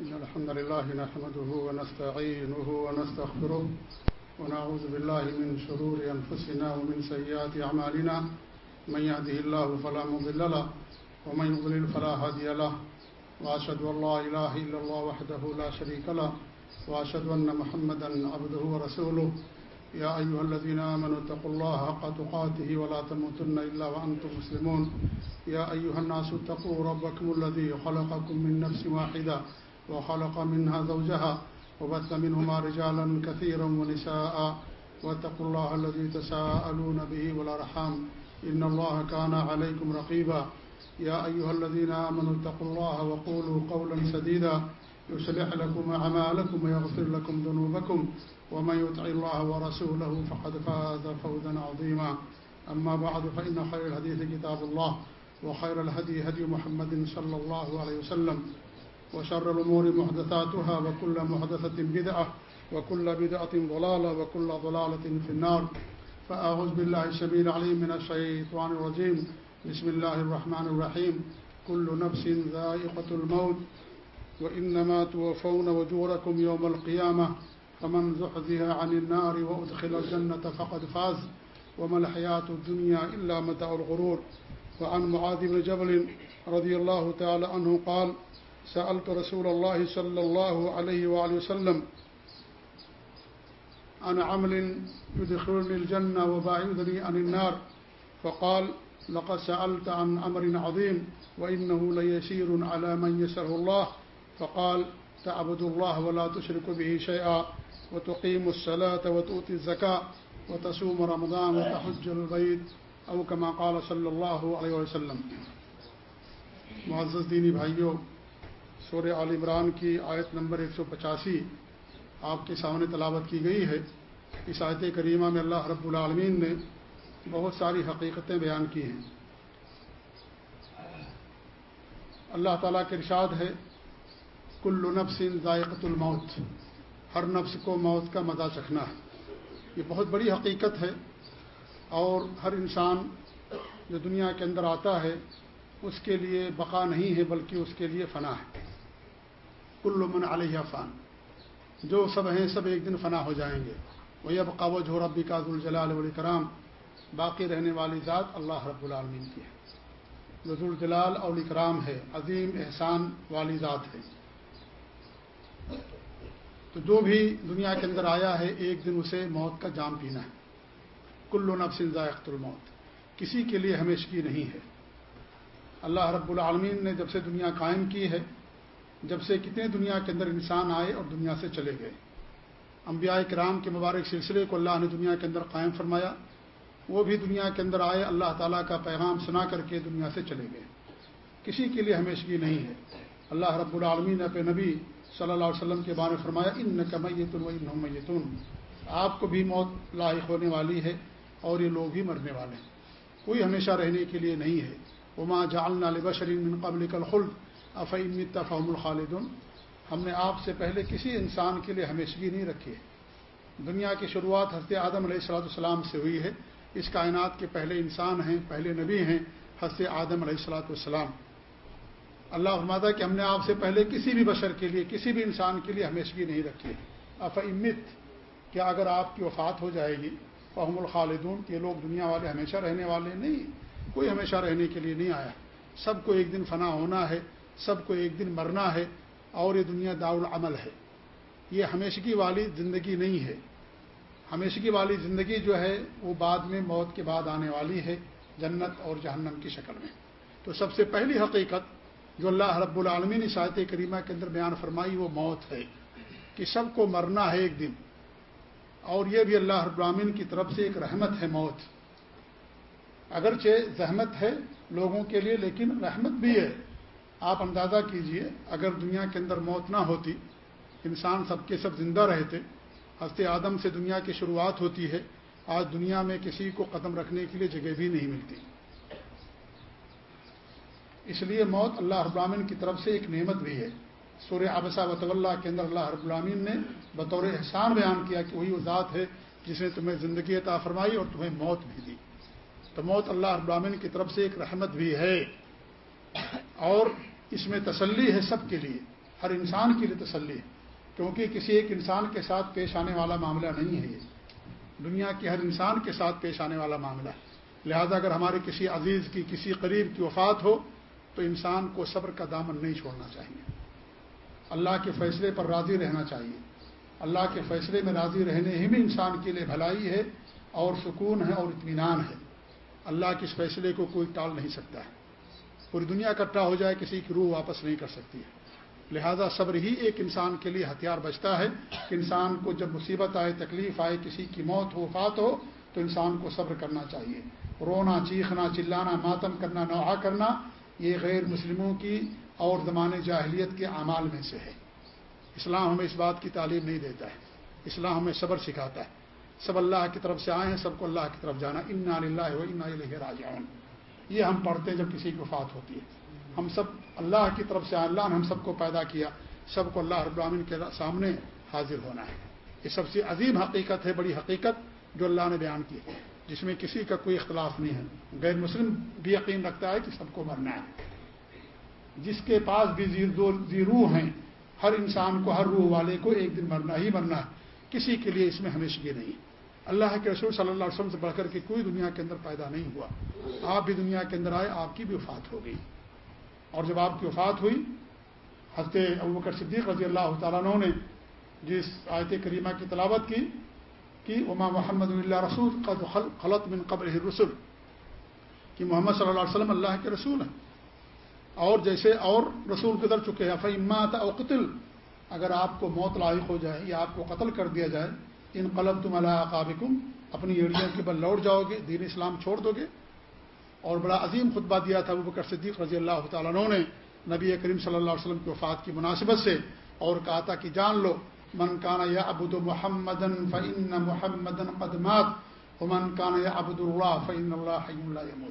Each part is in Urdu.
إن الحمد لله نحمده ونستعينه ونستغفره ونعوذ بالله من شرور أنفسنا ومن سيئات أعمالنا. من يهده الله فلا مضل له ومن يضلل فلا هادي له. وأشهد أن لا إله إلا الله وحده لا شريك له. وأشهد أن محمدا عبده ورسوله. يا أيها الذين آمنوا اتقوا الله حق تقاته ولا تموتن إلا وأنتم مسلمون. يا أيها الناس اتقوا ربكم الذي خلقكم من نفس واحدة وخلق منها زوجها وبث منهما رجالا كثيرا ونساء واتقوا الله الذي تساءلون به والأرحام. إن الله كان عليكم رقيبا. يا أيها الذين آمنوا اتقوا الله وقولوا قولا سديدا. يصلح لكم أعمالكم ويغفر لكم ذنوبكم. ومن يطع الله ورسوله فقد فاز فوزا عظيما. أما بعد، فإن خير الحديث كتاب الله وخير الهدي هدي محمد صلى الله عليه وسلم. وشر الأمور محدثاتها وكل محدثة بدعة وكل بدعة ضلالة وكل ضلالة في النار. فأعوذ بالله السبيل عليم من الشيطان الرجيم. بسم الله الرحمن الرحيم. كل نفس ذائقة الموت. وإنما توفون وجوركم يوم القيامة. فمن زحزها عن النار وأدخل الجنة فقد فاز. وما الحياة الدنيا إلا متاع الغرور. وعن معاذ بن جبل رضي الله تعالى عنه قال سألت رسول الله صلى الله عليه وآله وسلم عن عمل يدخلني الجنة وباعدني عن النار، فقال لقد سألت عن أمر عظيم وإنه ليسير على من يسره الله. فقال تعبد الله ولا تشرك به شيئا، وتقيم الصلاة وتؤتي الزكاة، وتصوم رمضان وتحج البيت او كما قال صلی اللہ علیہ وسلم. معزز دینی بھائیوں سور عال عمران کی آیت نمبر ایک سو پچاسی آپ کے سامنے تلاوت کی گئی ہے۔ اس آیت کریمہ میں اللہ رب العالمین نے بہت ساری حقیقتیں بیان کی ہیں۔ اللہ تعالیٰ کے ارشاد ہے، کل نفس ذائقۃ الموت، ہر نفس کو موت کا مزہ چکھنا۔ ہے یہ بہت بڑی حقیقت ہے اور ہر انسان جو دنیا کے اندر آتا ہے، اس کے لیے بقا نہیں ہے، بلکہ اس کے لیے فنا ہے۔ کل من علیہ فان۔ جو سب ہیں سب ایک دن فنا ہو جائیں گے۔ وہی اب قابو جھور ربی کا الجلال کرام باقی رہنے والی ذات اللہ رب العالمین کی ہے۔ جو الجلال اور اکرام ہے، عظیم احسان والی ذات ہے۔ تو جو بھی دنیا کے اندر آیا ہے، ایک دن اسے موت کا جام پینا ہے۔ کل نفس ذائقت الموت۔ کسی کے لیے ہمیشگی نہیں ہے۔ اللہ رب العالمین نے جب سے دنیا قائم کی ہے جب سے کتنے دنیا کے اندر انسان آئے اور دنیا سے چلے گئے۔ انبیاء کرام کے مبارک سلسلے کو اللہ نے دنیا کے اندر قائم فرمایا۔ وہ بھی دنیا کے اندر آئے، اللہ تعالیٰ کا پیغام سنا کر کے دنیا سے چلے گئے۔ کسی کے لیے ہمیشگی نہیں ہے۔ اللہ رب العالمین نے اپنے نبی صلی اللہ علیہ وسلم کے بارے میں فرمایا ان نقمیتن و ان میتون۔ آپ کو بھی موت لاحق ہونے والی ہے اور یہ لوگ بھی مرنے والے ہیں۔ کوئی ہمیشہ رہنے کے لیے نہیں ہے۔ عما جالنا بشرین من قبل الخلد۔ افعین فہم الخالدن ہم نے آپ سے پہلے کسی انسان کے لیے ہمیشگی نہیں رکھی ہے۔ دنیا کی شروعات حضرت آدم علیہ السلاۃ السلام سے ہوئی ہے۔ اس کائنات کے پہلے انسان ہیں، پہلے نبی ہیں حضرت آدم علیہ السلاۃ والسلام۔ اللہ فرماتا کہ ہم نے آپ سے پہلے کسی بھی بشر کے لیے، کسی بھی انسان کے لیے ہمیشگی نہیں رکھی افعمت کیا اگر آپ کی وفات ہو جائے گی، فہم الخالدون، کہ لوگ دنیا والے ہمیشہ رہنے والے نہیں، کوئی ہمیشہ رہنے کے لیے نہیں آیا۔ سب کو ایک دن فنا ہونا ہے۔ سب کو ایک دن مرنا ہے اور یہ دنیا داعمل ہے۔ یہ ہمیشگی والی زندگی نہیں ہے۔ ہمیشگی والی زندگی جو ہے وہ بعد میں موت کے بعد آنے والی ہے جنت اور جہنم کی شکل میں۔ تو سب سے پہلی حقیقت جو اللہ رب العالمین شاعت کریمہ کے اندر بیان فرمائی وہ موت ہے کہ سب کو مرنا ہے ایک دن۔ اور یہ بھی اللہ رب العالمین کی طرف سے ایک رحمت ہے موت۔ اگرچہ زحمت ہے لوگوں کے لیے لیکن رحمت بھی ہے۔ آپ اندازہ کیجیے، اگر دنیا کے اندر موت نہ ہوتی، انسان سب کے سب زندہ رہتے ہنستے آدم سے دنیا کی شروعات ہوتی ہے، آج دنیا میں کسی کو قدم رکھنے کے لیے جگہ بھی نہیں ملتی۔ اس لیے موت اللہ رب العالمین کی طرف سے ایک نعمت بھی ہے۔ سورہ ابسا وط اللہ کے اندر اللہ رب نے بطور احسان بیان کیا کہ وہی وہ ذات ہے جس نے تمہیں زندگی عطا فرمائی اور تمہیں موت بھی دی۔ تو موت اللہ رب کی طرف سے ایک رحمت بھی ہے۔ اور اس میں تسلی ہے سب کے لیے، ہر انسان کے لیے تسلی ہے، کیونکہ کسی ایک انسان کے ساتھ پیش آنے والا معاملہ نہیں ہے یہ۔ دنیا کے ہر انسان کے ساتھ پیش آنے والا معاملہ۔ ہے لہذا اگر ہمارے کسی عزیز کی، کسی قریب کی وفات ہو، تو انسان کو صبر کا دامن نہیں چھوڑنا چاہیے۔ اللہ کے فیصلے پر راضی رہنا چاہیے۔ اللہ کے فیصلے میں راضی رہنے ہی بھی انسان کے لیے بھلائی ہے اور سکون ہے اور اطمینان ہے۔ اللہ کے اس فیصلے کو کوئی ٹال نہیں سکتا ہے۔ پوری دنیا اکٹھا ہو جائے، کسی کی روح واپس نہیں کر سکتی ہے۔ لہذا صبر ہی ایک انسان کے لیے ہتھیار بچتا ہے۔ کہ انسان کو جب مصیبت آئے، تکلیف آئے، کسی کی موت ہو، وفات ہو، تو انسان کو صبر کرنا چاہیے۔ رونا، چیخنا، چلانا، ماتم کرنا نوحا کرنا، یہ غیر مسلموں کی اور زمانے جاہلیت کے اعمال میں سے ہے۔ اسلام ہمیں اس بات کی تعلیم نہیں دیتا ہے۔ اسلام ہمیں صبر سکھاتا ہے۔ سب اللہ کی طرف سے آئے ہیں، سب کو اللہ کی طرف جانا ان اللہ و انا راجعون۔ یہ ہم پڑھتے ہیں جب کسی کی وفات ہوتی ہے۔ ہم سب اللہ کی طرف سے اللہ نے ہم سب کو پیدا کیا، سب کو اللہ رب العالمین کے سامنے حاضر ہونا ہے۔ یہ سب سے عظیم حقیقت ہے، بڑی حقیقت جو اللہ نے بیان کی ہے۔ جس میں کسی کا کوئی اختلاف نہیں ہے۔ غیر مسلم بھی یقین رکھتا ہے کہ سب کو مرنا ہے۔ جس کے پاس بھی زیر روح ہیں، ہر انسان کو، ہر روح والے کو ایک دن مرنا ہی مرنا ہے۔ کسی کے لیے اس میں ہمیشگی نہیں۔ ہے اللہ کے رسول صلی اللہ علیہ وسلم سے بڑھ کر کے کوئی دنیا کے اندر پیدا نہیں ہوا۔ آپ بھی دنیا کے اندر آئے، آپ کی بھی وفات ہو گئی۔ اور جب آپ کی وفات ہوئی، حضرت ابوبکر صدیق رضی اللہ تعالیٰ عنہ نے جس آیت کریمہ کی تلاوت کی کہ اما محمد اللہ رسول قد خلط من قبر رسول کہ محمد صلی اللہ علیہ وسلم اللہ کے رسول ہیں۔ اور جیسے اور رسول گزر چکے ہیں فعما او قتل، اگر آپ کو موت لاحق ہو جائے یا آپ کو قتل کر دیا جائے انقلب تم اللہ اپنی ایڑیوں کے بل لوٹ جاؤ گے، دین اسلام چھوڑ دو گے۔ اور بڑا عظیم خطبہ دیا تھا ابو بکر صدیق رضی اللہ تعالیٰ عنہ نے، نبی کریم صلی اللہ علیہ وسلم کی وفات کی مناسبت سے، اور کہا تھا کہ جان لو، من کانا یا ابود محمد فعن محمد قدمات من کانا یا ابود اللہ فعن اللہ اللہ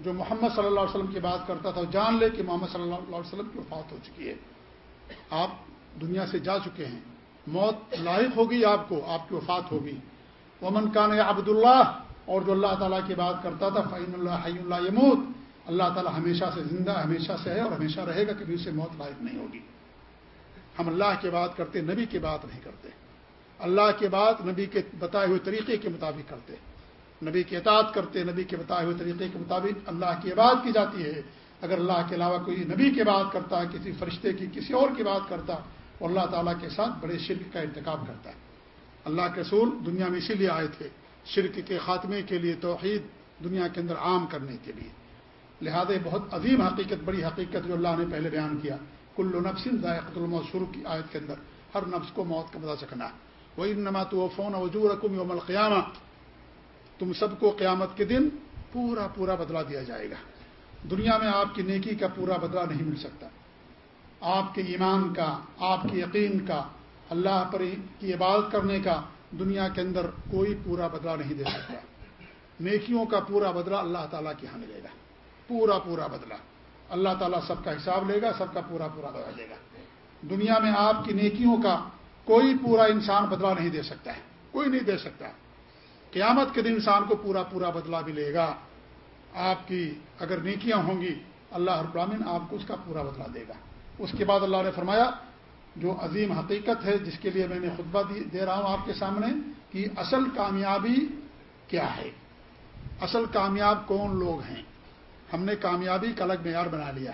جو محمد صلی اللہ علیہ وسلم کی بات کرتا تھا، جان لے کہ محمد صلی اللہ علیہ وسلم کی وفات ہو چکی ہے۔ آپ دنیا سے جا چکے ہیں۔ موت لاحق ہوگی آپ کو، آپ کی وفات ہوگی۔ ومن کان عبد اللہ اور جو اللہ تعالیٰ کی بات کرتا تھا فعین اللہ حی اللہ یموت اللہ تعالیٰ ہمیشہ سے زندہ، ہمیشہ سے ہے اور ہمیشہ رہے گا، کبھی اسے موت لائق نہیں ہوگی۔ ہم اللہ کی بات کرتے، نبی کی بات نہیں کرتے۔ اللہ کے بات نبی کے بتائے ہوئے طریقے کے مطابق کرتے۔ نبی کی اطاعت کرتے، نبی کے بتائے ہوئے طریقے کے مطابق اللہ کی عبادت کی جاتی ہے۔ اگر اللہ کے علاوہ کوئی نبی کی بات کرتا، کسی فرشتے کی، کسی اور کی بات کرتا اور اللہ تعالیٰ کے ساتھ بڑے شرک کا انتخاب کرتا ہے۔ اللہ کے رسول دنیا میں اسی لیے آئے تھے، شرک کے خاتمے کے لیے توحید دنیا کے اندر عام کرنے کے لیے۔ لہذا بہت عظیم حقیقت، بڑی حقیقت جو اللہ نے پہلے بیان کیا۔ کل نفس ذائقۃ الموت، شروع کی آیت کے اندر، ہر نفس کو موت کا مزہ چکنا وہی نمات و فون وجور رقم یوم القیامہ تم سب کو قیامت کے دن پورا پورا بدلا دیا جائے گا۔ دنیا میں آپ کی نیکی کا پورا بدلا نہیں مل سکتا۔ آپ کے ایمان کا، آپ کے یقین کا، اللہ پر کی عبادت کرنے کا دنیا کے اندر کوئی پورا بدلا نہیں دے سکتا۔ نیکیوں کا پورا بدلا اللہ تعالیٰ کے یہاں ملے گا۔ پورا پورا بدلا اللہ تعالیٰ سب کا حساب لے گا، سب کا پورا پورا بدلا دے گا۔ دنیا میں آپ کی نیکیوں کا کوئی پورا انسان بدلا نہیں دے سکتا ہے۔ کوئی نہیں دے سکتا۔ قیامت کے دن انسان کو پورا پورا بدلا ملے گا۔ آپ کی اگر نیکیاں ہوں گی، اللہ ابراہین آپ کو اس کا پورا بدلا دے گا۔ اس کے بعد اللہ نے فرمایا، جو عظیم حقیقت ہے، جس کے لیے میں نے خطبہ دے رہا ہوں آپ کے سامنے، کہ اصل کامیابی کیا ہے؟ اصل کامیاب کون لوگ ہیں؟ ہم نے کامیابی کا الگ معیار بنا لیا۔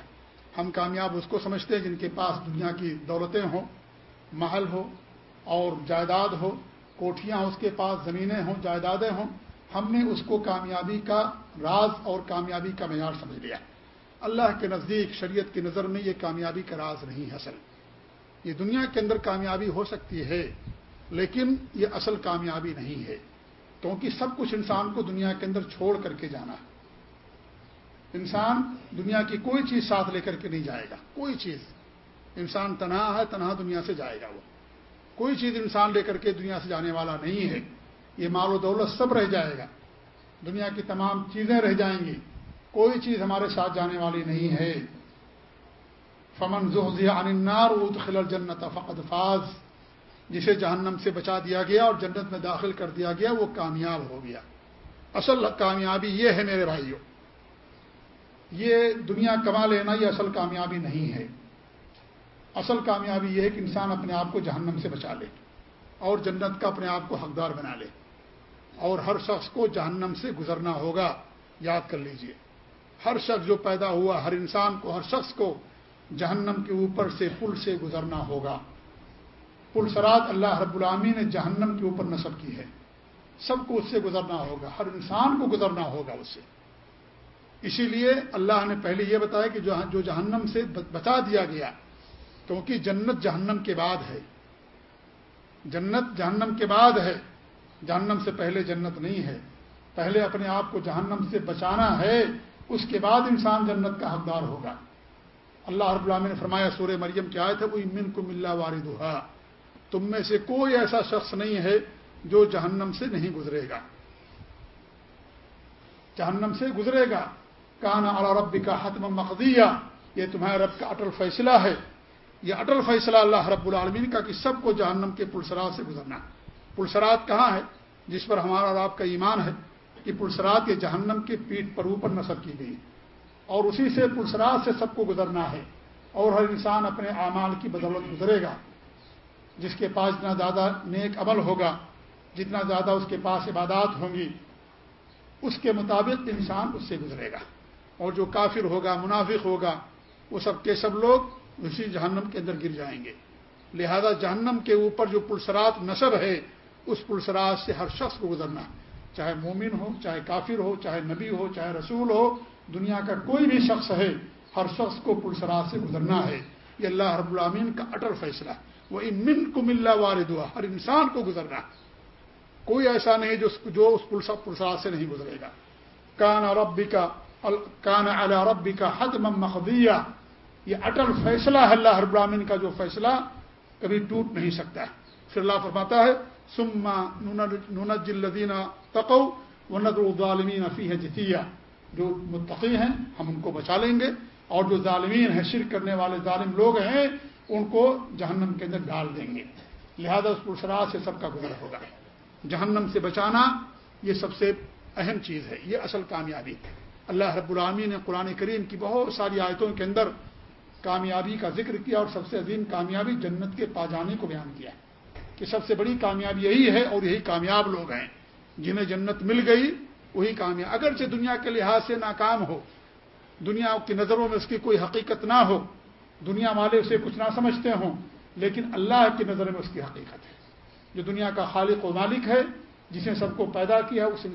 ہم کامیاب اس کو سمجھتے ہیں جن کے پاس دنیا کی دولتیں ہوں، محل ہو، اور جائیداد ہو، کوٹھیاں اس کے پاس، زمینیں ہوں، جائیدادیں ہوں۔ ہم نے اس کو کامیابی کا راز اور کامیابی کا معیار سمجھ لیا۔ اللہ کے نزدیک شریعت کی نظر میں یہ کامیابی کا راز نہیں ہے اصل۔ یہ دنیا کے اندر کامیابی ہو سکتی ہے، لیکن یہ اصل کامیابی نہیں ہے۔ کیونکہ سب کچھ انسان کو دنیا کے اندر چھوڑ کر کے جانا ہے۔ انسان دنیا کی کوئی چیز ساتھ لے کر کے نہیں جائے گا۔ کوئی چیز۔ انسان تنہا ہے، تنہا دنیا سے جائے گا وہ۔ کوئی چیز انسان لے کر کے دنیا سے جانے والا نہیں ہے۔ یہ مال و دولت سب رہ جائے گا۔ دنیا کی تمام چیزیں رہ جائیں گی۔ کوئی چیز ہمارے ساتھ جانے والی نہیں ہے۔ فمن عنار خلل جنت فقد فاز۔ جسے جہنم سے بچا دیا گیا اور جنت میں داخل کر دیا گیا، وہ کامیاب ہو گیا۔ اصل کامیابی یہ ہے میرے بھائیوں یہ دنیا کما لینا یہ اصل کامیابی نہیں ہے۔ اصل کامیابی یہ ہے کہ انسان اپنے آپ کو جہنم سے بچا لے اور جنت کا اپنے آپ کو حقدار بنا لے۔ اور ہر شخص کو جہنم سے گزرنا ہوگا، یاد کر لیجیے۔ ہر شخص جو پیدا ہوا، ہر انسان کو، ہر شخص کو جہنم کے اوپر سے، پل سے گزرنا ہوگا۔ پل سرات اللہ رب العامی نے جہنم کے اوپر نصب کی ہے۔ سب کو اس سے گزرنا ہوگا، ہر انسان کو گزرنا ہوگا اس سے۔ اسی لیے اللہ نے پہلے یہ بتایا کہ جو جہنم سے بچا دیا گیا، کیونکہ جنت جہنم کے بعد ہے۔ جنت جہنم کے بعد ہے۔ جہنم سے پہلے جنت نہیں ہے۔ پہلے اپنے آپ کو جہنم سے بچانا ہے۔ اس کے بعد انسان جنت کا حقدار ہوگا۔ اللہ رب العالمین نے فرمایا سورہ مریم کیا آئے تھے وہ امن کو ملا وارد تم میں سے کوئی ایسا شخص نہیں ہے جو جہنم سے نہیں گزرے گا۔ جہنم سے گزرے گا۔ کان اعلی رب کا حتم مقدیہ یہ تمہارے رب کا اٹل فیصلہ ہے۔ یہ اٹل فیصلہ اللہ رب العالمین کا کہ سب کو جہنم کے پلسرات سے گزرنا۔ پلسرات کہاں ہے؟ جس پر ہمارا اور آپ کا ایمان ہے۔ کہ پلسرات یہ جہنم کی پیٹ پر اوپر نصب کی گئی اور اسی سے پلسرات سے سب کو گزرنا ہے اور ہر انسان اپنے اعمال کی بدولت گزرے گا، جس کے پاس جتنا زیادہ نیک عمل ہوگا، جتنا زیادہ اس کے پاس عبادات ہوں گی، اس کے مطابق انسان اس سے گزرے گا۔ اور جو کافر ہوگا، منافق ہوگا، وہ سب کے سب لوگ اسی جہنم کے اندر گر جائیں گے۔ لہذا جہنم کے اوپر جو پلسرات نصب ہے، اس پلسرات سے ہر شخص کو گزرنا ہے۔ چاہے مومن ہو، چاہے کافر ہو، چاہے نبی ہو، چاہے رسول ہو، دنیا کا کوئی بھی شخص ہے، ہر شخص کو پلسرات سے گزرنا ہے۔ یہ اللہ رب العامین کا اٹل فیصلہ وہ ان من کو ملا وارد ہوا ہر انسان کو گزرنا کوئی ایسا نہیں جو جو اس پلسرات سے نہیں گزرے گا۔ کان ربی کا کان اللہ ربی کا حد مخدیہ یہ اٹل فیصلہ ہے اللہ رب العامین کا، جو فیصلہ کبھی ٹوٹ نہیں سکتا ہے۔ پھر اللہ فرماتا ہے سما نون جلدینہ تقو و ندر فی جتیا جو متقی ہیں، ہم ان کو بچا لیں گے، اور جو ظالمین ہیں، شرک کرنے والے ظالم لوگ ہیں، ان کو جہنم کے اندر ڈال دیں گے۔ لہذا اس پرسرات سے سب کا گزر ہوگا۔ جہنم سے بچانا یہ سب سے اہم چیز ہے، یہ اصل کامیابی۔ اللہ رب العامی نے قرآن کریم کی بہت ساری آیتوں کے اندر کامیابی کا ذکر کیا اور سب سے عظیم کامیابی جنت کے پا جانے کو بیان کیا۔ کہ سب سے بڑی کامیابی یہی ہے اور یہی کامیاب لوگ ہیں۔ جنہیں جنت مل گئی، وہی کامیاب۔ اگرچہ دنیا کے لحاظ سے ناکام ہو، دنیا کی نظروں میں اس کی کوئی حقیقت نہ ہو، دنیا والے اسے کچھ نہ سمجھتے ہوں، لیکن اللہ کی نظر میں اس کی حقیقت ہے۔ جو دنیا کا خالق و مالک ہے، جس نے سب کو پیدا کیا، اس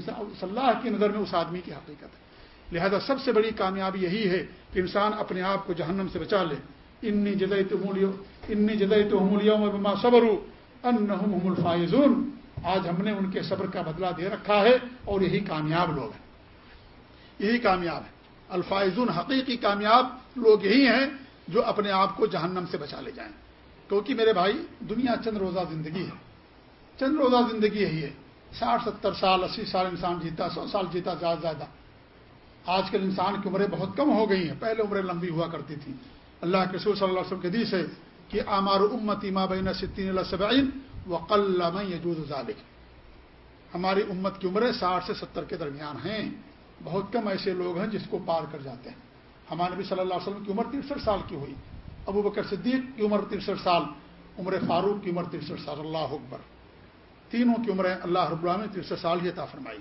اللہ کی نظر میں اس آدمی کی حقیقت ہے۔ لہذا سب سے بڑی کامیابی یہی ہے کہ انسان اپنے آپ کو جہنم سے بچا لے۔ انی جدئی تو انی جدئی تو میں صبر ان الفائزون۔ آج ہم نے ان کے صبر کا بدلہ دے رکھا ہے اور یہی کامیاب لوگ ہیں۔ یہی کامیاب ہے الفائزون حقیقی کامیاب لوگ یہی ہیں جو اپنے آپ کو جہنم سے بچا لے جائیں۔ کیونکہ میرے بھائی، دنیا چند روزہ زندگی ہے۔ چند روزہ زندگی یہی ہے۔ ساٹھ، ستر سال، اسی سال انسان جیتا، سو سال جیتا، زیادہ زیادہ۔ آج کل انسان کی عمریں بہت کم ہو گئی ہیں۔ پہلے عمریں لمبی ہوا کرتی تھیں۔ اللہ کے رسول صلی اللہ علیہ وسلم کے دیس ہے کہ آمار امت اما بین ستین سبعین وقل یجوز ذالک ہماری امت کی عمریں ساٹھ سے ستر کے درمیان ہیں۔ بہت کم ایسے لوگ ہیں جس کو پار کر جاتے ہیں۔ ہمارے نبی صلی اللہ علیہ وسلم کی عمر ترسٹھ سال کی ہوئی۔ ابو بکر صدیق کی عمر ترسٹھ سال، عمر فاروق کی عمر ترسٹھ سال۔ اللہ اکبر۔ تینوں کی عمریں اللہ رب اللہ نے ترسٹھ سال ہی عطا فرمائی۔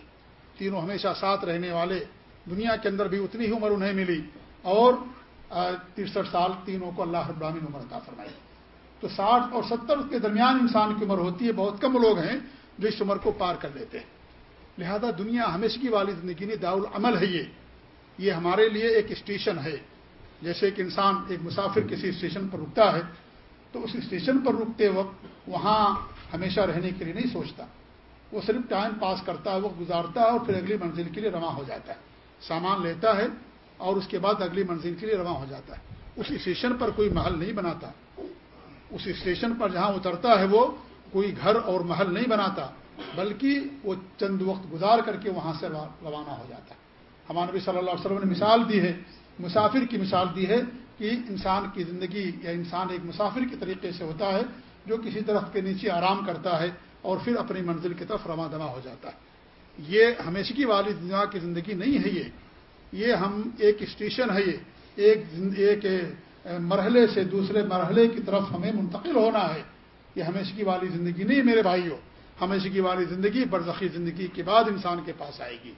تینوں ہمیشہ ساتھ رہنے والے، دنیا کے اندر بھی اتنی ہی عمر انہیں ملی۔ اور ترسٹھ سال تینوں کو اللہ رب العالمین عمر عطا فرمائی تو ساٹھ اور ستر کے درمیان انسان کی عمر ہوتی ہے، بہت کم لوگ ہیں جو اس عمر کو پار کر لیتے ہیں۔ لہذا دنیا ہمیشہ والی زندگی نہیں داعمل ہے یہ۔ یہ ہمارے لیے ایک اسٹیشن ہے۔ جیسے کہ انسان ایک مسافر کسی اسٹیشن پر رکتا ہے، تو اس اسٹیشن پر رکتے وقت وہاں ہمیشہ رہنے کے لیے نہیں سوچتا۔ وہ صرف ٹائم پاس کرتا ہے، وقت گزارتا ہے اور پھر اگلی منزل کے لیے رواں ہو جاتا ہے۔ سامان لیتا ہے اور اس کے بعد اگلی منزل کے لیے رواں ہو جاتا ہے۔ اس اسٹیشن پر کوئی محل نہیں بناتا۔ اس اسٹیشن پر جہاں اترتا ہے وہ کوئی گھر اور محل نہیں بناتا، بلکہ وہ چند وقت گزار کر کے وہاں سے روانہ ہو جاتا ہے۔ ہمارے نبی صلی اللہ علیہ وسلم نے مثال دی ہے، مسافر کی مثال دی ہے کہ انسان کی زندگی یا انسان ایک مسافر کے طریقے سے ہوتا ہے، جو کسی درخت کے نیچے آرام کرتا ہے اور پھر اپنی منزل کی طرف رواں دما ہو جاتا ہے۔ یہ ہمیشہ کی والی دنیا کی زندگی نہیں ہے یہ۔ یہ ہم ایک اسٹیشن ہے، یہ ایک ایک مرحلے سے دوسرے مرحلے کی طرف ہمیں منتقل ہونا ہے۔ یہ ہمیشگی والی زندگی نہیں میرے بھائیوں ہمیشگی والی زندگی برزخی زندگی کے بعد انسان کے پاس آئے گی۔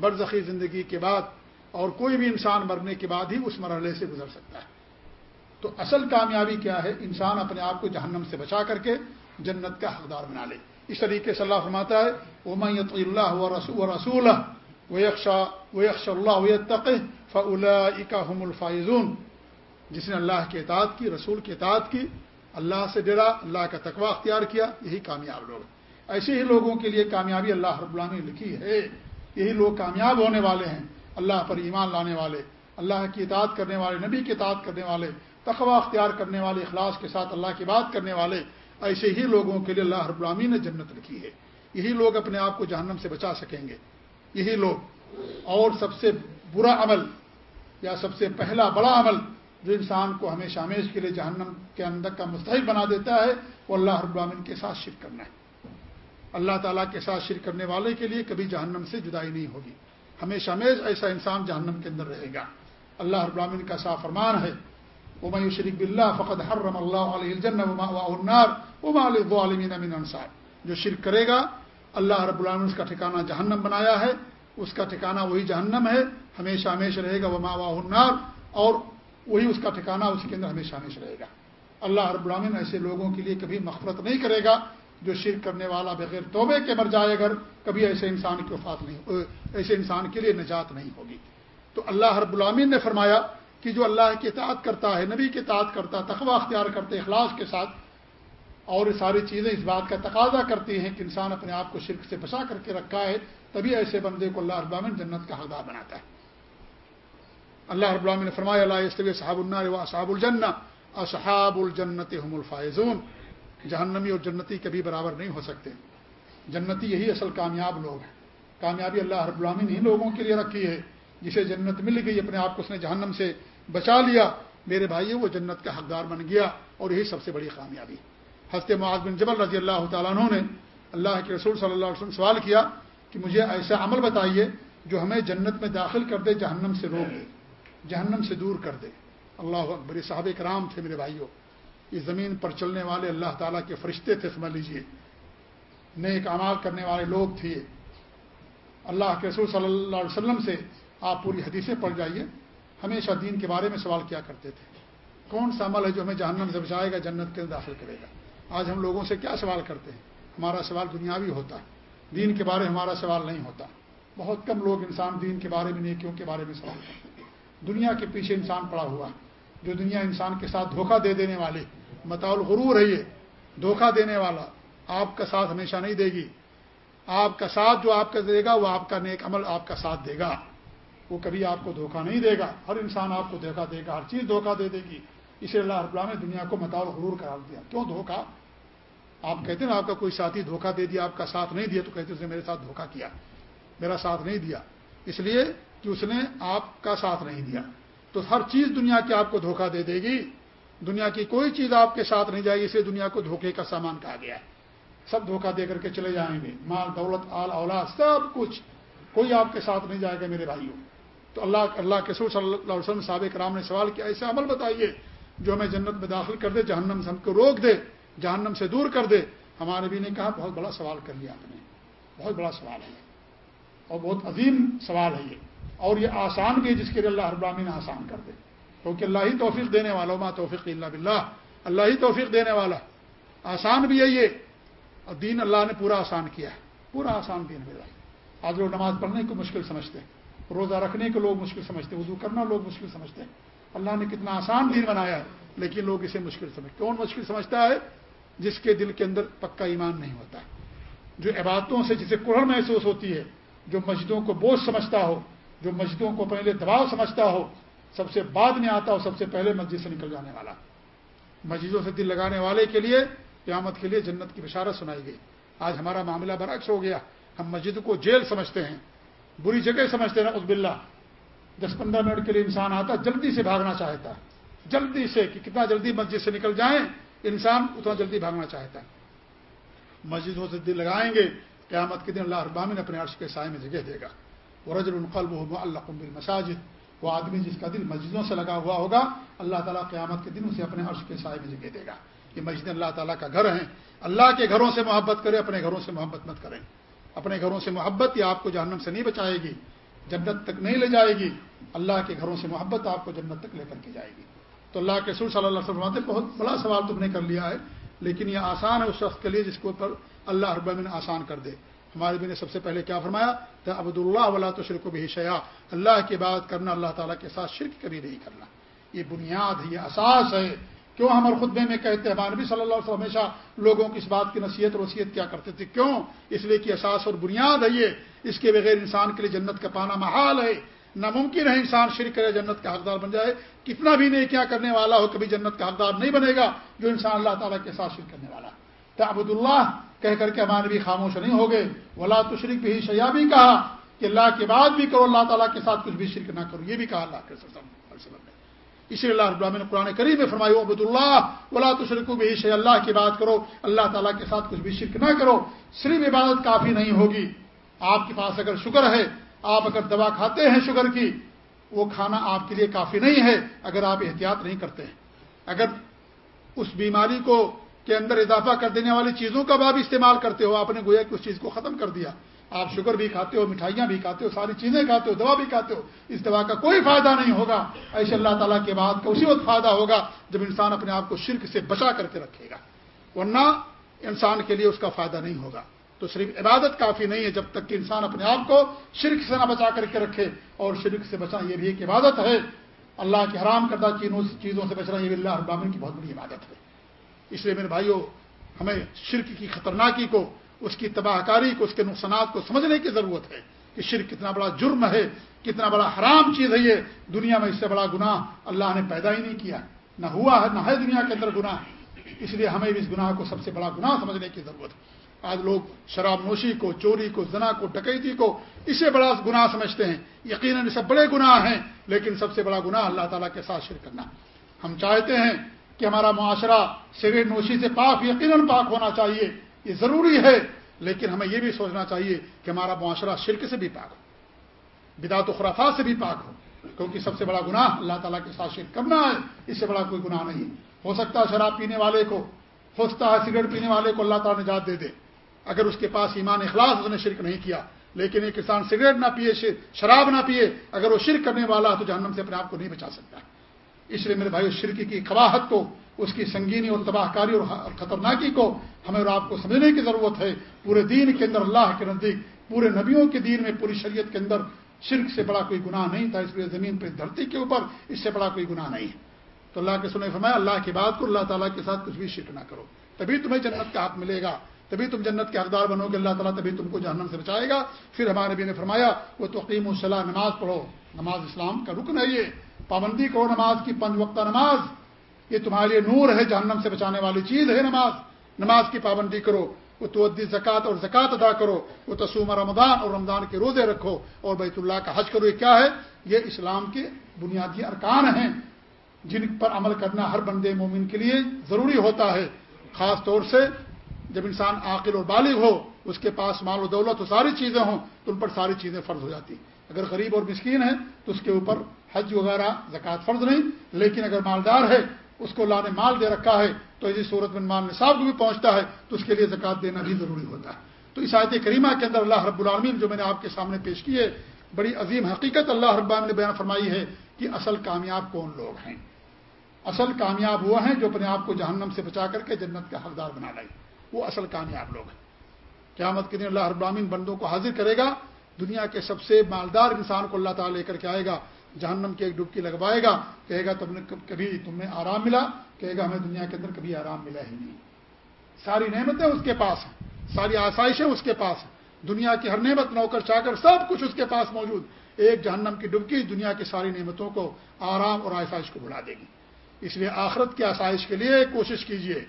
برزخی زندگی کے بعد اور کوئی بھی انسان مرنے کے بعد ہی اس مرحلے سے گزر سکتا ہے۔ تو اصل کامیابی کیا ہے؟ انسان اپنے آپ کو جہنم سے بچا کر کے جنت کا حقدار بنا لے۔ اس طریقے سے اللہ فرماتا ہے امت اللہ و رسول ویکش اللہ تق فلاحم الفائزون. جس نے اللہ کے اطاعت کی، رسول کے اطاعت کی، اللہ سے ڈرا، اللہ کا تقوی اختیار کیا، یہی کامیاب لوگ ایسے ہی لوگوں کے لیے کامیابی اللہ رب اللہ نے لکھی ہے۔ یہی لوگ کامیاب ہونے والے ہیں، اللہ پر ایمان لانے والے، اللہ کی اطاعت کرنے والے، نبی کی اطاعت کرنے والے، تقوی اختیار کرنے والے، اخلاص کے ساتھ اللہ کی بات کرنے والے، ایسے ہی لوگوں کے لیے اللہ رب العامی نے جنت رکھی ہے۔ یہی لوگ اپنے آپ کو جہنم سے بچا سکیں گے۔ یہی لوگ۔ اور سب سے برا عمل یا سب سے پہلا بڑا عمل جو انسان کو ہمیشہ ہمیش کے لیے جہنم کے اندر کا مستحق بنا دیتا ہے، وہ اللہ رب العامن کے ساتھ شرک کرنا ہے۔ اللہ تعالیٰ کے ساتھ شرک کرنے والے کے لیے کبھی جہنم سے جدائی نہیں ہوگی۔ ہمیشہ ہمیش ایسا انسان جہنم کے اندر رہے گا۔ اللہ رب العامن کا صاف فرمان ہے وہ میں شریک بلّہ فقط حرم اللہ علیہ عالمین امین انصار جو شرک کرے گا اللہ رب العالمین اس کا ٹھکانہ جہنم بنایا ہے، اس کا ٹھکانہ وہی جہنم ہے، ہمیشہ ہمیشہ رہے گا وہ ماں النار، اور وہی اس کا ٹھکانہ اس کے اندر ہمیشہ ہمیشہ رہے گا۔ اللہ رب العالمین ایسے لوگوں کے لیے کبھی مغفرت نہیں کرے گا جو شرک کرنے والا بغیر توبے کے مر جائے گا کبھی ایسے انسان کی وفات نہیں ایسے انسان کے لیے نجات نہیں ہوگی۔ تو اللہ رب العامین نے فرمایا کہ جو اللہ کی اطاعت کرتا ہے، نبی کی اطاعت کرتا ہے تقوی اختیار کرتے اخلاص کے ساتھ اور یہ ساری چیزیں اس بات کا تقاضا کرتی ہیں کہ انسان اپنے آپ کو شرک سے بچا کر کے رکھا ہے، تبھی ایسے بندے کو اللہ ابامن جنت کا حقدار بناتا ہے۔ اللہ رب العالمین نے فرمایا اللہ صحاب النار و صحاب الجن اصحاب الجنت ہم الفائزون. جہنمی اور جنتی کبھی برابر نہیں ہو سکتے۔ جنتی یہی اصل کامیاب لوگ ہیں۔ کامیابی اللہ رب العالمین ہی لوگوں کے لیے رکھی ہے۔ جسے جنت مل گئی، اپنے آپ کو اس نے جہنم سے بچا لیا۔ میرے بھائی وہ جنت کا حقدار بن گیا اور یہی سب سے بڑی کامیابی۔ حضرت معاذ بن جبل رضی اللہ تعالیٰ عنہ نے اللہ کے رسول صلی اللہ علیہ وسلم سوال کیا کہ مجھے ایسا عمل بتائیے جو ہمیں جنت میں داخل کر دے، جہنم سے روک دے، جہنم سے دور کر دے۔ اللہ بڑے صاحب کرام تھے میرے بھائیوں اس زمین پر چلنے والے اللہ تعالیٰ کے فرشتے تھے، سمجھ لیجیے نیک امال کرنے والے لوگ تھے۔ اللہ کے رسول صلی اللہ علیہ وسلم سے آپ پوری حدیثیں پڑھ جائیے۔ ہمیشہ دین کے بارے میں سوال کیا کرتے تھے۔ کون سا عمل ہے جو ہمیں جہنم سے بچائے گا، جنت کے داخل کرے گا؟ آج ہم لوگوں سے کیا سوال کرتے ہیں؟ ہمارا سوال دنیاوی ہوتا ہے۔ دین کے بارے میں ہمارا سوال نہیں ہوتا۔ بہت کم لوگ انسان دین کے بارے میں، نیکیوں کے بارے میں سوال کرتے ہیں۔ دنیا کے پیچھے انسان پڑا ہوا جو دنیا انسان کے ساتھ دھوکہ دے دینے والے متعل غرور ہے یہ، دھوکہ دینے والا، آپ کا ساتھ ہمیشہ نہیں دے گی۔ آپ کا ساتھ جو آپ کا دے گا، وہ آپ کا نیک عمل آپ کا ساتھ دے گا۔ وہ کبھی آپ کو دھوکہ نہیں دے گا۔ ہر انسان آپ کو دھوکہ دے گا، ہر چیز دھوکہ دے دے گی۔ اسے اللہ اللہ نے دنیا کو متاؤ غرور قرار دیا۔ کیوں دھوکہ؟ آپ کہتے ہیں آپ کا کوئی ساتھی دھوکہ دے دیا، آپ کا ساتھ نہیں دیا، تو کہتے اس نے میرے ساتھ دھوکہ کیا، میرا ساتھ نہیں دیا۔ اس لیے کہ اس نے آپ کا ساتھ نہیں دیا۔ تو ہر چیز دنیا کی آپ کو دھوکہ دے دے گی۔ دنیا کی کوئی چیز آپ کے ساتھ نہیں جائے گی، اسے دنیا کو دھوکے کا سامان کہا گیا ہے۔ سب دھوکہ دے کر کے چلے جائیں گے۔ مال، دولت، آل، اولاد، سب کچھ۔ کوئی آپ کے ساتھ نہیں جائے گا میرے بھائیوں۔ تو اللہ اللہ کے سور صلی اللہ علیہ وسلم صابق کرام نے سوال کیا، ایسا عمل بتائیے جو ہمیں جنت میں داخل کر دے، جہنم سے ہم کو روک دے۔ جہنم سے دور کر دے۔ ہمارے بھی نے کہا، بہت بڑا سوال کر لیا آپ نے۔ بہت بڑا سوال ہے اور بہت عظیم سوال ہے یہ۔ اور یہ آسان بھی ہے جس کے لیے اللہ ابرامی نے آسان کر دے۔ کیونکہ اللہ ہی توفیق دینے والا ماں توفیق اللہ بلّہ اللہ ہی توفیق دینے والا۔ آسان بھی ہے یہ۔ اور دین اللہ نے پورا آسان کیا ہے۔ پورا آسان دین میرا آج لوگ نماز پڑھنے کو مشکل سمجھتے ہیں۔ روزہ رکھنے کو لوگ مشکل سمجھتے ہیں۔ وضو کرنا لوگ مشکل سمجھتے ہیں۔ اللہ نے کتنا آسان دین بنایا ہے، لیکن لوگ اسے مشکل سمجھتے کون مشکل سمجھتا ہے؟ جس کے دل کے اندر پکا ایمان نہیں ہوتا جو عبادتوں سے جسے کوڑ محسوس ہوتی ہے، جو مسجدوں کو بوجھ سمجھتا ہو، جو مسجدوں کو پہلے دباؤ سمجھتا ہو، سب سے بعد میں آتا ہو سب سے پہلے مسجد سے نکل جانے والا۔ مسجدوں سے دل لگانے والے کے لیے قیامت کے لیے جنت کی بشارت سنائی گئی۔ آج ہمارا معاملہ برعکس ہو گیا۔ ہم مسجد کو جیل سمجھتے ہیں، بری جگہ سمجھتے ہیں عزب اللہ دس پندرہ منٹ کے لیے انسان آتا، جلدی سے بھاگنا چاہتا۔ جلدی سے کہ کتنا جلدی مسجد سے نکل جائیں انسان اتنا جلدی بھاگنا چاہتا ہے۔ مسجدوں سے دل لگائیں گے، قیامت کے دن اللہ ابامن اپنے عرش کے سائے میں جگہ دے گا۔ وہ رجل القلب اللہ قبل مساجد وہ آدمی جس کا دل مسجدوں سے لگا ہوا ہوگا، اللہ تعالیٰ قیامت کے دن اسے اپنے عرش کے سائے میں جگہ دے گا۔ یہ مسجد اللہ تعالیٰ کا گھر ہے اللہ کے گھروں سے محبت کرے، اپنے گھروں سے محبت مت کریں۔ اپنے گھروں سے محبت یہ آپ کو جہنم سے نہیں بچائے گی، جنت تک نہیں لے جائے گی۔ اللہ کے گھروں سے محبت آپ کو جنت تک لے کر کے جائے گی۔ تو اللہ کے سور صلی اللہ علیہ وسلم بہت بڑا سوال تم نے کر لیا ہے، لیکن یہ آسان ہے اس شخص کے لیے جس کے اوپر اللہ رب نے آسان کر دے۔ ہمارے بھی نے سب سے پہلے کیا فرمایا؟ تو عبد اللہ ولا تو شرک بھی شیا اللہ کی بات کرنا، اللہ تعالیٰ کے ساتھ شرک کبھی نہیں کرنا۔ یہ بنیاد ہے، یہ اساس ہے۔ کیوں ہمارے خطبے میں کہتے ہیں، ہمارے بھی صلی اللہ علیہ وسلم ہمیشہ لوگوں کی اس بات کی نصیحت اور وصیت کیا کرتے تھے؟ کیوں؟ اس لیے کہ اساس اور بنیاد ہے یہ۔ اس کے بغیر انسان کے لیے جنت کا پانا محال ہے۔ ناممکن ہے انسان شرک کرے جنت کا حقدار بن جائے۔ کتنا بھی نہیں کیا کرنے والا ہو، کبھی جنت کا حقدار نہیں بنے گا جو انسان اللہ تعالیٰ کے ساتھ شرک کرنے والا۔ تو عبد اللہ، کہہ کر کے ہمارے بھی خاموش نہیں ہو گئے۔ ولا تو شرک بھی شیا بھی کہا کہ اللہ کے بعد بھی کرو، اللہ تعالیٰ کے ساتھ کچھ بھی شرک نہ کرو۔ یہ بھی کہا اللہ کے وسلم نے۔ اسی لیے اللہ ابراہین قرآن کریم میں فرمائی عبد اللہ، ولا تو شرک بھی شی اللہ کی بات کرو، اللہ تعالیٰ کے ساتھ کچھ بھی شرک نہ کرو۔ صرف عبادت کافی نہیں ہوگی۔ آپ کے پاس اگر شکر ہے آپ اگر دوا کھاتے ہیں شوگر کی، وہ کھانا آپ کے لیے کافی نہیں ہے اگر آپ احتیاط نہیں کرتے ہیں۔ اگر اس بیماری کو کے اندر اضافہ کر دینے والی چیزوں کا بھی استعمال کرتے ہو، آپ نے گویا کہ اس چیز کو ختم کر دیا۔ آپ شوگر بھی کھاتے ہو، مٹھائیاں بھی کھاتے ہو، ساری چیزیں کھاتے ہو، دوا بھی کھاتے ہو، اس دوا کا کوئی فائدہ نہیں ہوگا۔ ایسے اللہ تعالیٰ کے بعد کا اسی وقت فائدہ ہوگا جب انسان اپنے آپ کو شرک سے بچا کر کے رکھے گا۔ ورنہ انسان کے لیے اس کا فائدہ نہیں ہوگا۔ تو صرف عبادت کافی نہیں ہے جب تک کہ انسان اپنے آپ کو شرک سے نہ بچا کر کے رکھے اور شرک سے بچا یہ بھی ایک عبادت ہے۔ اللہ کے حرام کردہ چیزوں سے بچنا یہ بھی اللہ ابامن کی بہت بڑی عبادت ہے۔ اس لیے میرے بھائیوں ہمیں شرک کی خطرناکی کو، اس کی تباہ کاری کو، اس کے نقصانات کو سمجھنے کی ضرورت ہے کہ شرک کتنا بڑا جرم ہے، کتنا بڑا حرام چیز ہے یہ۔ دنیا میں اس سے بڑا گناہ اللہ نے پیدا ہی نہیں کیا۔ نہ ہوا ہے، نہ ہے دنیا کے اندر گناہ۔ اس لیے ہمیں بھی اس گناہ کو سب سے بڑا گناہ سمجھنے کی ضرورت ہے۔ آج لوگ شراب نوشی کو، چوری کو، زنا کو، ڈکیتی کو اسے بڑا گناہ سمجھتے ہیں۔ یقیناً سب بڑے گناہ ہیں، لیکن سب سے بڑا گناہ اللہ تعالیٰ کے ساتھ شرک کرنا۔ ہم چاہتے ہیں کہ ہمارا معاشرہ سگریٹ نوشی سے پاک، یقیناً پاک ہونا چاہیے۔ یہ ضروری ہے، لیکن ہمیں یہ بھی سوچنا چاہیے کہ ہمارا معاشرہ شرک سے بھی پاک ہو، بدعت و خرافات سے بھی پاک ہو۔ کیونکہ سب سے بڑا گناہ اللہ تعالیٰ کے ساتھ شرک کرنا ہے، اس سے بڑا کوئی گناہ نہیں۔ ہو سکتا ہے شراب پینے والے کو، ہو سکتا ہے سگریٹ پینے والے کو اللہ تعالیٰ نجات دے دے۔ اگر اس کے پاس ایمان اخلاص اس نے شرک نہیں کیا، لیکن ایک کسان سگریٹ نہ پیے شراب نہ پیے، اگر وہ شرک کرنے والا تو جہنم سے اپنے آپ کو نہیں بچا سکتا۔ اس لیے میرے بھائی شرک کی قواہت کو، اس کی سنگینی اور تباہ کاری اور خطرناکی کو ہمیں اور آپ کو سمجھنے کی ضرورت ہے۔ پورے دین کے اندر اللہ کے نزدیک، پورے نبیوں کے دین میں، پوری شریعت کے اندر شرک سے بڑا کوئی گناہ نہیں تھا۔ اس لیے زمین پہ، دھرتی کے اوپر اس سے بڑا کوئی گناہ نہیں۔ ہے تو اللہ کے سنے فرمایا، اللہ کی بات کو اللہ تعالیٰ کے ساتھ کچھ بھی شرک نہ کرو۔ تبھی تمہیں جنت کا حق ملے گا۔ تبھی تم جنت کے حقدار بنو گے، اللہ تعالیٰ تبھی تم کو جہنم سے بچائے گا۔ پھر ہمارے نبی نے فرمایا وہ توقیم الصلاح نماز پڑھو۔ نماز اسلام کا رکن ہے یہ۔ پابندی کرو نماز کی، پنج وقتہ نماز۔ یہ تمہارے لیے نور ہے، جہنم سے بچانے والی چیز ہے نماز۔ نماز کی پابندی کرو۔ وہ تو زکوٰۃ اور زکوٰۃ ادا کرو۔ وہ تسوم رمضان، اور رمضان کے روزے رکھو۔ اور بیت اللہ کا حج کرو۔ یہ کیا ہے؟ یہ اسلام کے بنیادی ارکان ہیں۔ جن پر عمل کرنا ہر بندے مومن کے لیے ضروری ہوتا ہے۔ خاص طور سے جب انسان عاقل اور بالغ ہو، اس کے پاس مال و دولت و ساری چیزیں ہوں، تو ان پر ساری چیزیں فرض ہو جاتی۔ اگر غریب اور مسکین ہے، تو اس کے اوپر حج وغیرہ، زکوٰۃ فرض نہیں۔ لیکن اگر مالدار ہے، اس کو اللہ نے مال دے رکھا ہے، تو اسی صورت میں مال نصاب کو بھی پہنچتا ہے، تو اس کے لیے زکوٰۃ دینا بھی ضروری ہوتا ہے۔ تو اس آیت کریمہ کے اندر اللہ رب العالمین جو میں نے آپ کے سامنے پیش کی ہے، بڑی عظیم حقیقت اللہ رب نے بیان فرمائی ہے کہ اصل کامیاب کون لوگ ہیں۔ اصل کامیاب وہ ہیں جو اپنے آپ کو جہنم سے بچا کر کے جنت کا حقدار بنا لائے۔ وہ اصل کامیاب لوگ ہیں۔ قیامت کے دن اللہ ابراہین بندوں کو حاضر کرے گا، دنیا کے سب سے مالدار انسان کو اللہ تعالیٰ لے کر کے آئے گا، جہنم کی ایک ڈبکی لگوائے گا، کہے گا، تم نے کبھی تم نے آرام ملا؟ کہے گا، ہمیں دنیا کے اندر کبھی آرام ملا ہی نہیں۔ ساری نعمتیں اس کے پاس ہیں، ساری آسائشیں اس کے پاس ہیں۔ دنیا کی ہر نعمت، نوکر، چاکر، سب کچھ اس کے پاس موجود۔ ایک جہنم کی ڈبکی دنیا کی ساری نعمتوں کو آرام اور آسائش کو بلا دے گی۔ اس لیے آخرت کی آسائش کے لیے کوشش کیجیے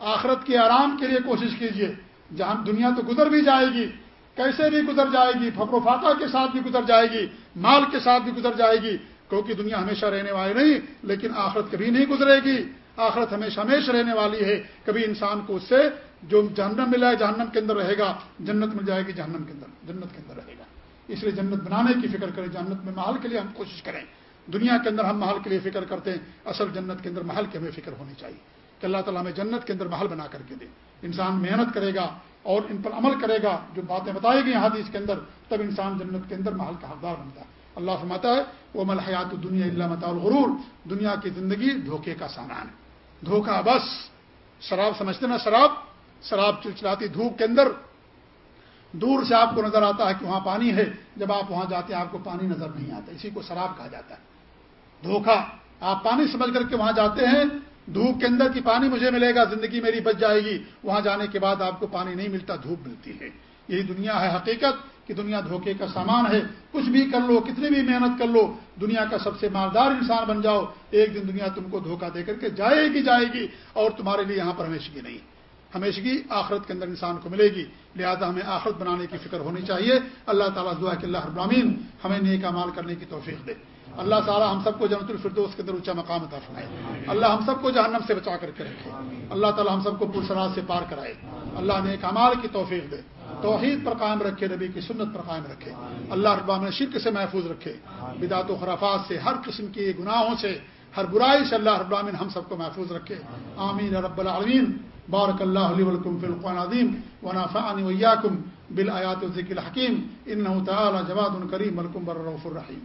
آخرت کے آرام کے لیے کوشش کیجیے جہاں دنیا تو گزر بھی جائے گی، کیسے بھی گزر جائے گی فکر و فاقہ کے ساتھ بھی گزر جائے گی، مال کے ساتھ بھی گزر جائے گی، کیونکہ دنیا ہمیشہ رہنے والی نہیں، لیکن آخرت کبھی نہیں گزرے گی۔ آخرت ہمیشہ ہمیشہ رہنے والی ہے۔ کبھی انسان کو اس سے جو جہنم ملا ہے، جہنم کے اندر رہے گا، جنت مل جائے گی جہنم کے اندر، جنت کے اندر رہے گا۔ اس لیے جنت بنانے کی فکر کریں، جنت میں محل کے لیے ہم کوشش کریں۔ دنیا کے اندر ہم محل کے لیے فکر کرتے ہیں، اصل جنت کے اندر محل کی ہمیں فکر ہونی چاہیے۔ کہ اللہ تعالیٰ ہمیں جنت کے اندر محل بنا کر کے دے۔ انسان محنت کرے گا اور ان پر عمل کرے گا، جو باتیں بتائی گئی حدیث کے اندر، تب انسان جنت کے اندر محل کا حقدار بنتا ہے۔ اللہ فرماتا ہے وہ مل حیات دنیا اللہ متا الغرور دنیا کی زندگی دھوکے کا سامان ہے۔ دھوکہ بس۔ شراب سمجھتے نا شراب؟ شراب چلچلاتی دھوپ کے اندر۔ دور سے آپ کو نظر آتا ہے کہ وہاں پانی ہے۔ جب آپ وہاں جاتے ہیں، آپ کو پانی نظر نہیں آتا۔ اسی کو شراب کہا جاتا ہے۔ دھوکہ آپ پانی سمجھ کر کے وہاں جاتے ہیں دھوپ کے اندر کی پانی مجھے ملے گا، زندگی میری بچ جائے گی۔ وہاں جانے کے بعد آپ کو پانی نہیں ملتا، دھوپ ملتی ہے۔ یہی دنیا ہے حقیقت کہ دنیا دھوکے کا سامان ہے۔ کچھ بھی کر لو، کتنی بھی محنت کر لو، دنیا کا سب سے مالدار انسان بن جاؤ۔ ایک دن دنیا تم کو دھوکہ دے کر کے جائے گی جائے گی۔ اور تمہارے لیے یہاں پر ہمیشگی نہیں۔ ہمیشگی آخرت کے اندر انسان کو ملے گی۔ لہذا ہمیں آخرت بنانے کی فکر ہونی چاہیے۔ اللہ تعالیٰ دعا کہ اللہ ابرامین ہمیں نیک مال کرنے کی توفیق دے۔ اللہ تعالیٰ ہم سب کو جنت الفردوس کے اندر اونچا مقام عطا فرمائے۔ اللہ ہم سب کو جہنم سے بچا کر کے رکھے۔ اللہ تعالیٰ ہم سب کو پرسراج سے پار کرائے۔ اللہ نے کمال کی توفیق دے۔ توحید پر قائم رکھے، نبی کی سنت پر قائم رکھے۔ اللہ ربام شرک سے محفوظ رکھے۔ بدعت و خرافات سے، ہر قسم کی گناہوں سے، ہر برائی سے اللہ ربامن ہم سب کو محفوظ رکھے۔ آمین رب العالمین۔ بارک اللہ علیہ ولکم فی القان عظیم ونافعنی ویاکم بالآیات و ذکر الحکیم۔ ان تعالی جواد الکریم ملکم برف الرحیم۔